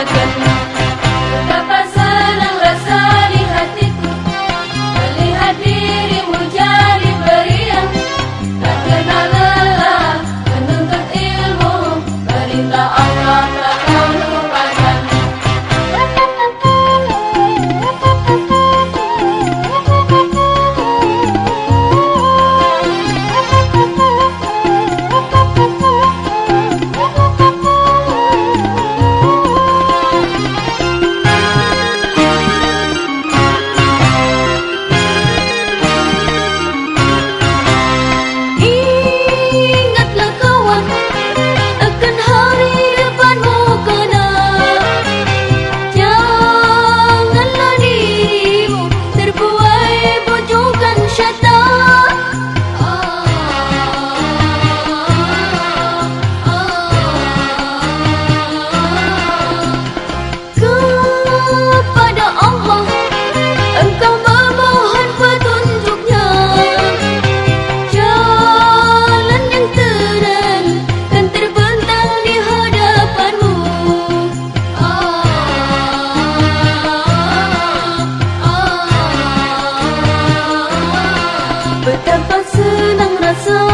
again. coração.